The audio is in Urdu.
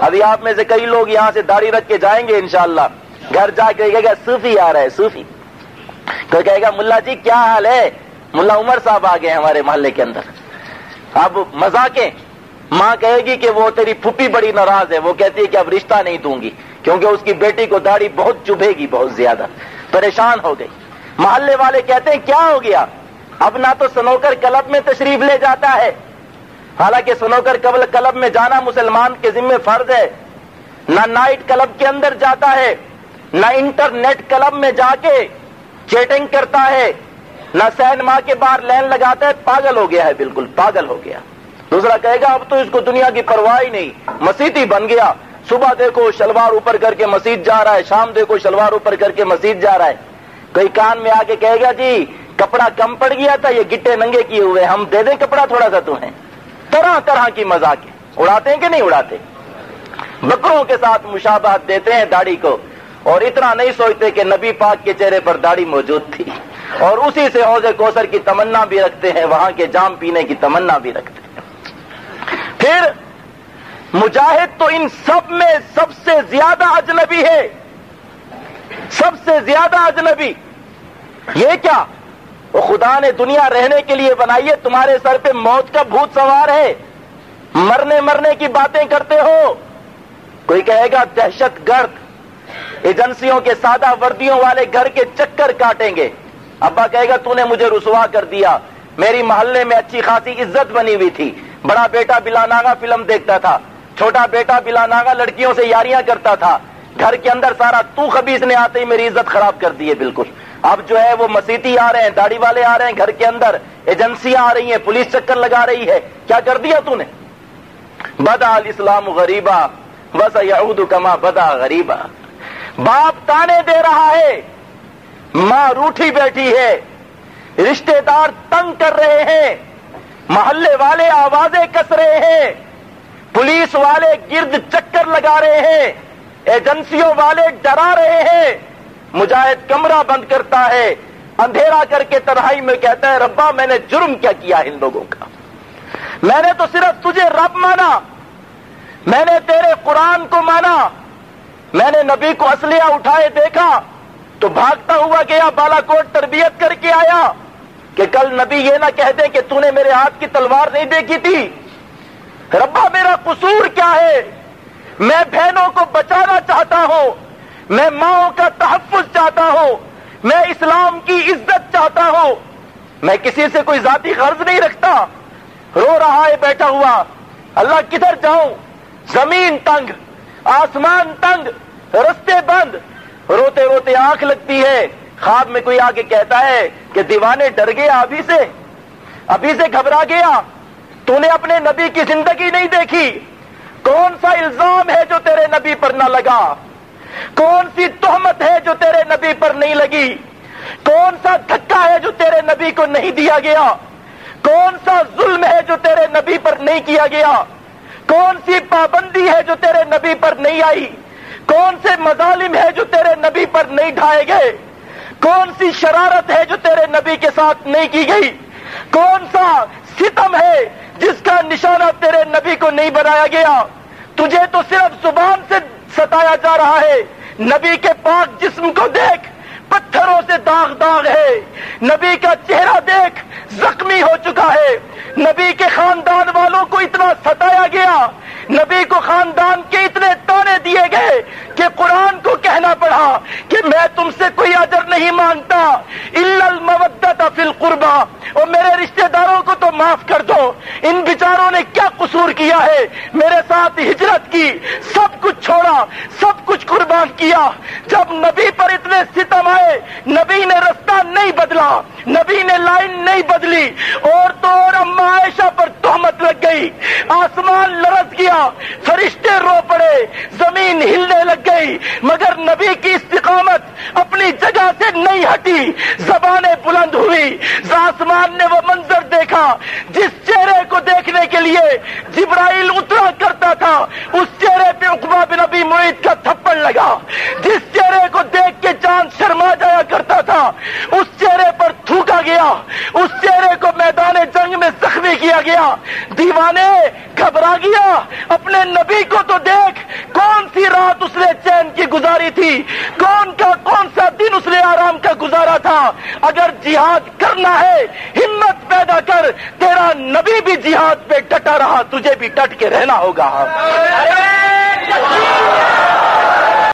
ابھی آپ میں سے کئی لوگ یہاں سے داڑھی رکھ کے جائیں گے انشاءاللہ۔ گھر جا کے کہے گا، صوفی آ رہا ہے، صوفی۔ کوئی کہے گا، ملا جی کیا حال ہے؟ ملا عمر صاحب آ گئے ہمارے محلے کے اندر۔ اب مزاقیں ماں کہے گی کہ وہ تیری پھپھی بڑی ناراض ہے، وہ کہتی ہے کہ اب رشتہ نہیں دوں گی، کیونکہ اس کی بیٹی کو داڑھی بہت چبھے گی، بہت زیادہ۔ پریشان ہو گئی۔ محلے والے کہتے ہیں، کیا ہو گیا؟ اب نہ تو سنوکر کلب میں تشریف لے جاتا ہے۔ حالانکہ سنوکر قبل کلب میں جانا مسلمان کے ذمہ فرض ہے۔ نہ نائٹ کلب کے اندر جاتا ہے، نہ انٹرنیٹ کلب میں جا کے چیٹنگ کرتا ہے۔ نہ سینما کے باہر لین لگاتا ہے، پاگل ہو گیا ہے، بالکل پاگل ہو گیا۔ دوسرا کہے گا، اب تو اس کو دنیا کی پرواہ ہی نہیں مسیحی بن گیا۔ صبح دیکھو شلوار اوپر کر کے مسجد جا رہا ہے، شام دیکھو شلوار اوپر کر کے مسجد جا رہا ہے۔ کوئی کان میں آ کے کہے گا جی کپڑا کم پڑ گیا تھا، یہ گٹے ننگے کیے ہوئے، ہم دے دیں کپڑا تھوڑا سا تمہیں۔ طرح طرح کی مزاق اڑاتے ہیں کہ نہیں اڑاتے؟ بکروں کے ساتھ مشابہت دیتے ہیں داڑھی کو۔ اور اتنا نہیں سوچتے کہ نبی پاک کے چہرے پر داڑھی موجود تھی۔ اور اسی سے حوض کوثر کی تمنا بھی رکھتے ہیں، وہاں کے جام پینے کی تمنا بھی رکھتے ہیں۔ پھر مجاہد تو ان سب میں سب سے زیادہ اجنبی ہے۔ سب سے زیادہ اجنبی۔ یہ کیا؟ وہ خدا نے دنیا رہنے کے لیے بنائی ہے، تمہارے سر پہ موت کا بھوت سوار ہے۔ مرنے مرنے کی باتیں کرتے ہو۔ کوئی کہے گا، دہشت گرد۔ ایجنسیوں کے سادہ وردیوں والے گھر کے چکر کاٹیں گے۔ ابا کہے گا، تو نے مجھے رسوا کر دیا۔ میری محلے میں اچھی خاصی عزت بنی ہوئی تھی۔ بڑا بیٹا بلا ناگا فلم دیکھتا تھا۔ چھوٹا بیٹا بلا ناگا لڑکیوں سے یاریاں کرتا تھا۔ گھر کے اندر سارا تو خبیز نے آتے ہی میری عزت خراب کر دی ہے، بالکل۔ اب جو ہے وہ مسیحی آ رہے ہیں، داڑھی والے آ رہے ہیں گھر کے اندر، ایجنسیاں آ رہی ہیں، پولیس چکر لگا رہی ہے۔ کیا کر دیا تو نے؟ بدا اسلام غریبا بس یعود کما بدا غریبا۔ باپ تانے دے رہا ہے، ماں روٹھی بیٹھی ہے رشتے دار تنگ کر رہے ہیں، محلے والے آوازیں کس رہے ہیں، پولیس والے گرد چکر لگا رہے ہیں، ایجنسیوں والے ڈرا رہے ہیں۔ مجاہد کمرہ بند کرتا ہے، اندھیرا کر کے تنہائی میں کہتا ہے، ربا میں نے جرم کیا کیا ان لوگوں کا۔ میں نے تو صرف تجھے رب مانا، میں نے تیرے قرآن کو مانا، میں نے نبی کو اسلحہ اٹھائے دیکھا، تو بھاگتا ہوا گیا بالا کوٹ تربیت کر کے آیا، کہ کل نبی یہ نہ کہہ دے کہ تو نے میرے ہاتھ کی تلوار نہیں دیکھی تھی۔ ربا میرا قصور کیا ہے؟ میں بہنوں کو بچانا چاہتا ہوں میں ماؤں کا تحفظ چاہتا ہوں، میں اسلام کی عزت چاہتا ہوں۔ میں کسی سے کوئی ذاتی غرض نہیں رکھتا۔ رو رہا ہے، بیٹھا ہوا۔ اللہ کدھر جاؤں؟ زمین تنگ، آسمان تنگ، رستے بند۔ روتے روتے آنکھ لگتی ہے۔ خواب میں کوئی آ کے کہتا ہے کہ دیوانے ڈر گیا ابھی سے۔ ابھی سے گھبرا گیا۔ تو نے اپنے نبی کی زندگی نہیں دیکھی۔ کون سا الزام ہے جو تیرے نبی پر نہ لگا؟ کون سی تہمت ہے جو تیرے نبی پر نہیں لگی؟ کون سا دھکا ہے جو تیرے نبی کو نہیں دیا گیا؟ کون سا ظلم ہے جو تیرے نبی پر نہیں کیا گیا؟ کون سی پابندی ہے جو تیرے نبی پر نہیں آئی؟ کون سے مظالم ہے جو تیرے نبی پر نہیں ڈھائے گئے؟ کون سی شرارت ہے جو تیرے نبی کے ساتھ نہیں کی گئی؟ کون سا ستم ہے جس کا نشانہ تیرے نبی کو نہیں بنایا گیا؟ تجھے تو صرف زبان سے ستایا جا رہا ہے۔ نبی کے پاک جسم کو دیکھ، پتھروں سے داغ داغ ہے۔ نبی کا چہرہ دیکھ، زخمی ہو چکا ہے۔ نبی کے خاندان والوں کو اتنا ستایا گیا۔ نبی کو خاندان کے اتنے تانے دیے گئے کہ قرآن کو کہنا پڑا کہ میں تم سے کوئی اجر نہیں مانگتا۔ المودت فی القربا اور میرے رشتہ داروں کو تو معاف کر دو۔ ان بیچاروں نے کیا قصور کیا ہے؟ میرے ساتھ ہجرت کی، سب کچھ چھوڑا، سب کچھ قربان کیا۔ جب نبی پر اتنے ستم آئے، نبی نے رستہ نہیں بدلا، نبی نے لائن نہیں بدلی۔ اور تو اور اما عائشہ پر تہمت لگ گئی۔ آسمان لرز گیا فرشتے رو پڑے، زمین ہلنے لگ گئی۔ مگر نبی کی استقامت اپنی جگہ سے نہیں ہٹی، زبانیں بلند آسمان نے وہ منظر دیکھا، جس چہرے کو دیکھنے کے لیے جبرائیل اترا کرتا تھا، اس چہرے پہ اقبا بن نبی معید کا تھپڑ لگا۔ جس چہرے کو دیکھ کے چاند شرما جایا کرتا تھا، اس چہرے پر تھوکا گیا۔ اس چہرے کو میدان جنگ میں زخمی کیا گیا۔ دیوانے، گھبرا گیا۔ اپنے نبی کو تو دیکھ کون سی رات اس نے چین کی گزاری تھی؟ کون کا کون سا دن اس نے آرام کا گزارا تھا؟ اگر جہاد کرنا ہے، ہمت پیدا کر، تیرا نبی بھی جہاد پہ ڈٹا رہا، تجھے بھی ڈٹ کے رہنا ہوگا۔